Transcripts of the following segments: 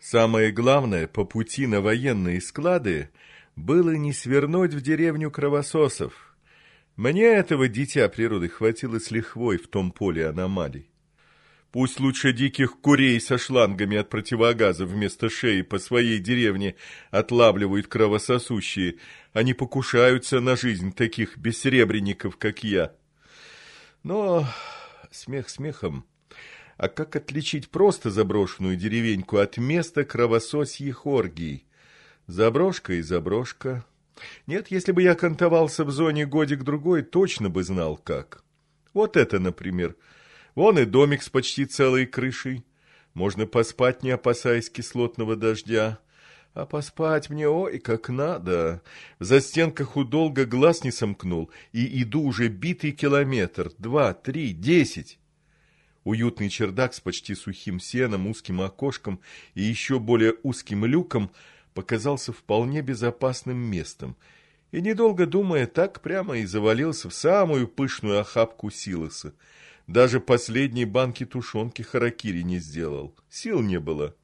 Самое главное, по пути на военные склады было не свернуть в деревню кровососов. Мне этого дитя природы хватило с лихвой в том поле аномалий. Пусть лучше диких курей со шлангами от противогаза вместо шеи по своей деревне отлавливают кровососущие, они покушаются на жизнь таких бессребренников, как я. Но смех смехом. А как отличить просто заброшенную деревеньку от места кровососьих оргий? Заброшка и заброшка. Нет, если бы я кантовался в зоне годик-другой, точно бы знал как. Вот это, например. Вон и домик с почти целой крышей. Можно поспать, не опасаясь кислотного дождя. А поспать мне, ой, как надо. В застенках удолго глаз не сомкнул, и иду уже битый километр, два, три, десять. Уютный чердак с почти сухим сеном, узким окошком и еще более узким люком показался вполне безопасным местом. И, недолго думая, так прямо и завалился в самую пышную охапку силоса. Даже последней банки тушенки харакири не сделал. Сил не было.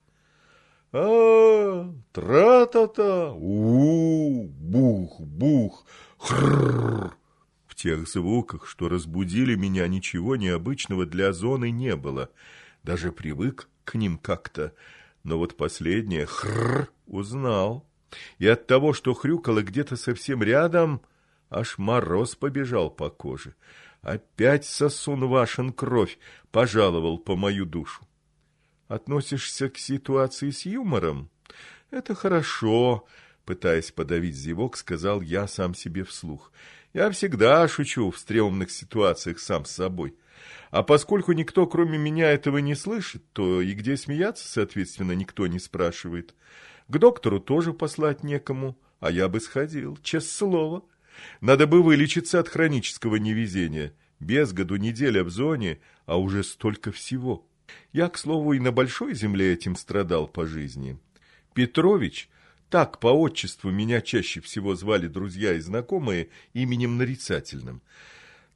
а тра-та-та, у бух, бух, хрррр. В тех звуках, что разбудили меня, ничего необычного для зоны не было. Даже привык к ним как-то. Но вот последнее хрррр узнал. И от того, что хрюкало где-то совсем рядом, аж мороз побежал по коже. Опять сосун вашен кровь пожаловал по мою душу. Относишься к ситуации с юмором? Это хорошо, пытаясь подавить зевок, сказал я сам себе вслух. Я всегда шучу в стрёмных ситуациях сам с собой. А поскольку никто, кроме меня, этого не слышит, то и где смеяться, соответственно, никто не спрашивает. К доктору тоже послать некому, а я бы сходил, честное слово. Надо бы вылечиться от хронического невезения. Без году неделя в зоне, а уже столько всего. Я, к слову, и на большой земле этим страдал по жизни. Петрович, так по отчеству меня чаще всего звали друзья и знакомые именем нарицательным.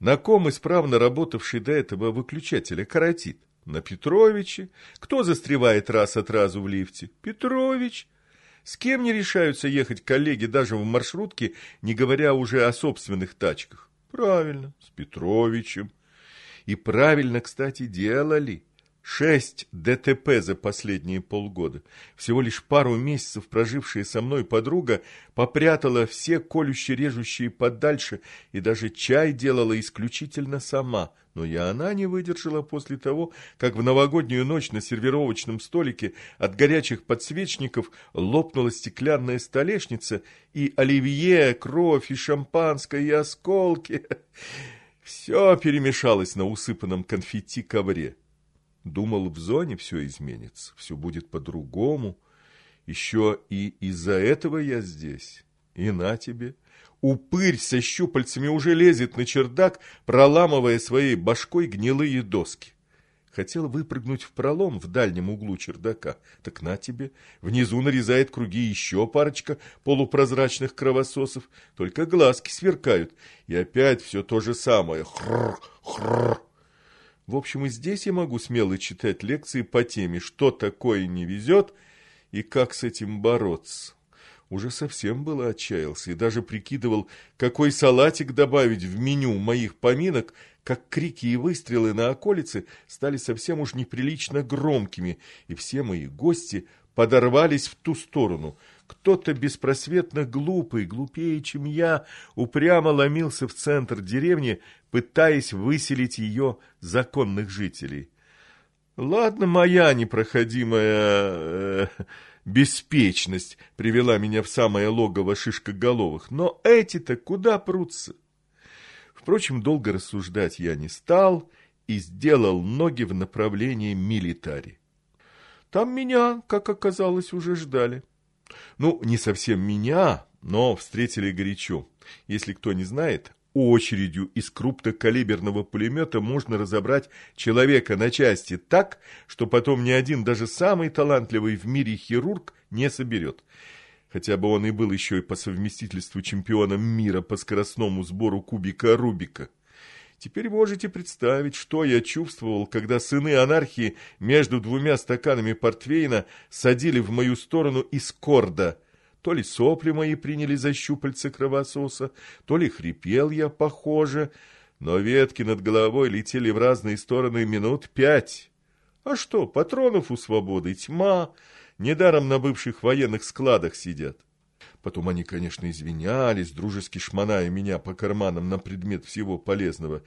На ком исправно работавший до этого выключателя каротит? На Петровиче. Кто застревает раз от разу в лифте? Петрович. С кем не решаются ехать коллеги даже в маршрутке, не говоря уже о собственных тачках? Правильно, с Петровичем. И правильно, кстати, делали. Шесть ДТП за последние полгода. Всего лишь пару месяцев прожившая со мной подруга попрятала все колюще-режущие подальше и даже чай делала исключительно сама. Но и она не выдержала после того, как в новогоднюю ночь на сервировочном столике от горячих подсвечников лопнула стеклянная столешница, и оливье, кровь, и шампанское, и осколки. Все перемешалось на усыпанном конфетти ковре. Думал, в зоне все изменится, все будет по-другому. Еще и из-за этого я здесь. И на тебе. Упырь со щупальцами уже лезет на чердак, проламывая своей башкой гнилые доски. Хотел выпрыгнуть в пролом в дальнем углу чердака. Так на тебе. Внизу нарезает круги еще парочка полупрозрачных кровососов. Только глазки сверкают. И опять все то же самое. Хрррр, хрррр. В общем, и здесь я могу смело читать лекции по теме, что такое не везет и как с этим бороться. Уже совсем было отчаялся и даже прикидывал, какой салатик добавить в меню моих поминок, как крики и выстрелы на околице стали совсем уж неприлично громкими, и все мои гости подорвались в ту сторону – кто-то беспросветно глупый, глупее, чем я, упрямо ломился в центр деревни, пытаясь выселить ее законных жителей. Ладно, моя непроходимая э, беспечность привела меня в самое логово шишкоголовых, но эти-то куда прутся? Впрочем, долго рассуждать я не стал и сделал ноги в направлении милитари. Там меня, как оказалось, уже ждали. Ну, не совсем меня, но встретили горячо. Если кто не знает, очередью из крупнокалиберного пулемета можно разобрать человека на части так, что потом ни один, даже самый талантливый в мире хирург не соберет. Хотя бы он и был еще и по совместительству чемпионом мира по скоростному сбору кубика Рубика. Теперь можете представить, что я чувствовал, когда сыны анархии между двумя стаканами портвейна садили в мою сторону из корда. То ли сопли мои приняли за щупальца кровососа, то ли хрипел я похоже, но ветки над головой летели в разные стороны минут пять. А что, патронов у свободы тьма, недаром на бывших военных складах сидят. Потом они, конечно, извинялись, дружески шмоная меня по карманам на предмет всего полезного.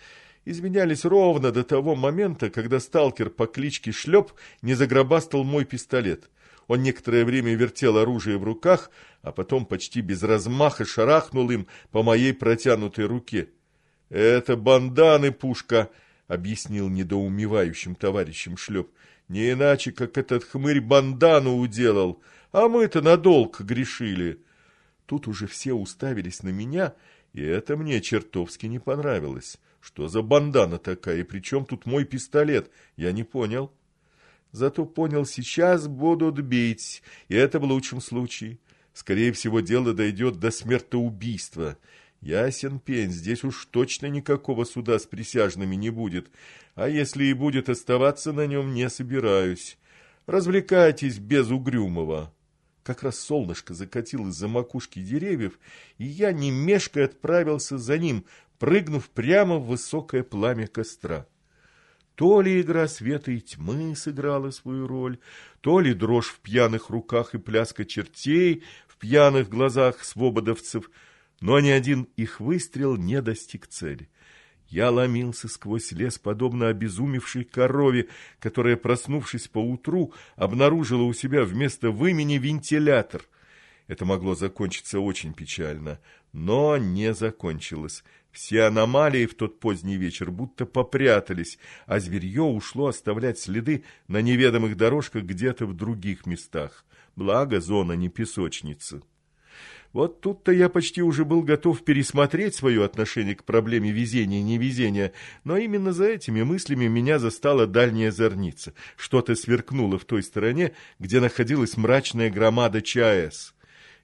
Извинялись ровно до того момента, когда сталкер по кличке Шлеп не загробастал мой пистолет. Он некоторое время вертел оружие в руках, а потом почти без размаха шарахнул им по моей протянутой руке. «Это банданы, пушка!» — объяснил недоумевающим товарищем Шлеп. «Не иначе, как этот хмырь бандану уделал, а мы-то на долг грешили». Тут уже все уставились на меня, и это мне чертовски не понравилось. Что за бандана такая, и при чем тут мой пистолет? Я не понял. Зато понял, сейчас будут бить, и это в лучшем случае. Скорее всего, дело дойдет до смертоубийства. Ясен пень, здесь уж точно никакого суда с присяжными не будет, а если и будет оставаться на нем, не собираюсь. Развлекайтесь без угрюмого. Как раз солнышко закатилось за макушки деревьев, и я, не мешкая, отправился за ним, прыгнув прямо в высокое пламя костра. То ли игра света и тьмы сыграла свою роль, то ли дрожь в пьяных руках и пляска чертей в пьяных глазах свободовцев, но ни один их выстрел не достиг цели. Я ломился сквозь лес, подобно обезумевшей корове, которая, проснувшись поутру, обнаружила у себя вместо вымени вентилятор. Это могло закончиться очень печально, но не закончилось. Все аномалии в тот поздний вечер будто попрятались, а зверье ушло оставлять следы на неведомых дорожках где-то в других местах. Благо, зона не песочница. Вот тут-то я почти уже был готов пересмотреть свое отношение к проблеме везения и невезения, но именно за этими мыслями меня застала дальняя зорница. Что-то сверкнуло в той стороне, где находилась мрачная громада ЧАЭС.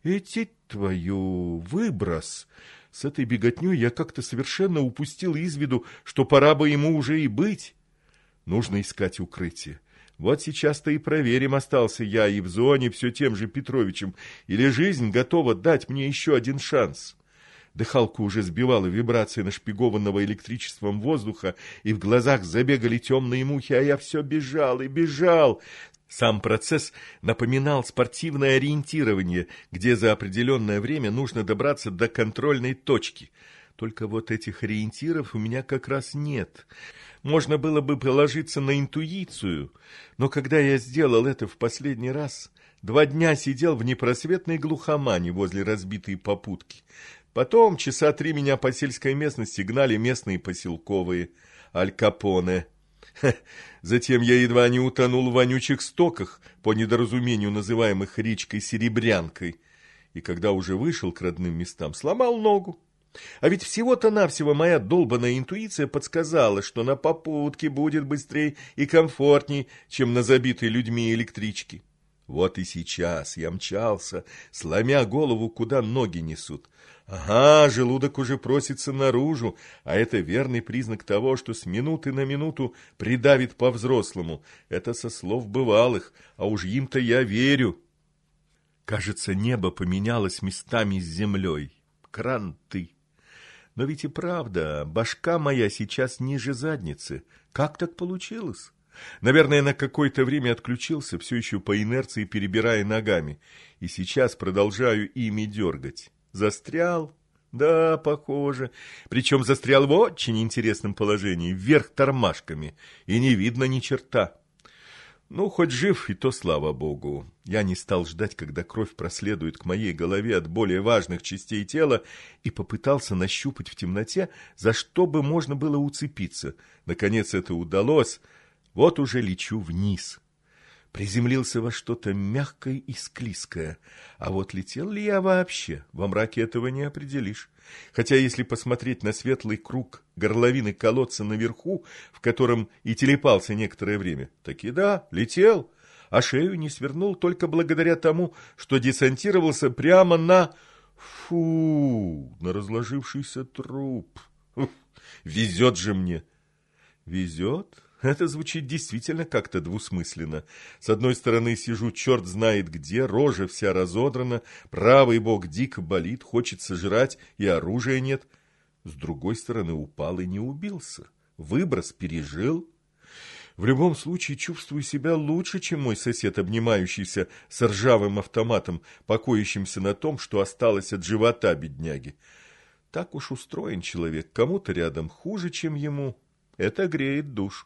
Эти твою выброс! С этой беготней я как-то совершенно упустил из виду, что пора бы ему уже и быть. Нужно искать укрытие. Вот сейчас-то и проверим, остался я и в зоне все тем же Петровичем, или жизнь готова дать мне еще один шанс. Дыхалку уже сбивала вибрации нашпигованного электричеством воздуха, и в глазах забегали темные мухи, а я все бежал и бежал. Сам процесс напоминал спортивное ориентирование, где за определенное время нужно добраться до контрольной точки. Только вот этих ориентиров у меня как раз нет можно было бы положиться на интуицию, но когда я сделал это в последний раз, два дня сидел в непросветной глухомане возле разбитой попутки. Потом часа три меня по сельской местности гнали местные поселковые, Аль Капоне. Затем я едва не утонул в вонючих стоках, по недоразумению называемых речкой Серебрянкой, и когда уже вышел к родным местам, сломал ногу. А ведь всего-то навсего моя долбанная интуиция подсказала, что на попутке будет быстрее и комфортней, чем на забитой людьми электричке. Вот и сейчас я мчался, сломя голову, куда ноги несут. Ага, желудок уже просится наружу, а это верный признак того, что с минуты на минуту придавит по-взрослому. Это со слов бывалых, а уж им-то я верю. Кажется, небо поменялось местами с землей. Кранты. Но ведь и правда, башка моя сейчас ниже задницы. Как так получилось? Наверное, на какое-то время отключился, все еще по инерции перебирая ногами. И сейчас продолжаю ими дергать. Застрял? Да, похоже. Причем застрял в очень интересном положении, вверх тормашками. И не видно ни черта. Ну, хоть жив, и то слава богу. Я не стал ждать, когда кровь проследует к моей голове от более важных частей тела, и попытался нащупать в темноте, за что бы можно было уцепиться. Наконец это удалось. Вот уже лечу вниз приземлился во что-то мягкое и склизкое. А вот летел ли я вообще, во мраке этого не определишь. Хотя если посмотреть на светлый круг горловины колодца наверху, в котором и телепался некоторое время, так и да, летел, а шею не свернул только благодаря тому, что десантировался прямо на... Фу, на разложившийся труп. Везет же мне. Везет? Это звучит действительно как-то двусмысленно. С одной стороны сижу черт знает где, рожа вся разодрана, правый бок дико болит, хочется жрать, и оружия нет. С другой стороны упал и не убился. Выброс пережил. В любом случае чувствую себя лучше, чем мой сосед, обнимающийся с ржавым автоматом, покоящимся на том, что осталось от живота бедняги. Так уж устроен человек, кому-то рядом хуже, чем ему. Это греет душу.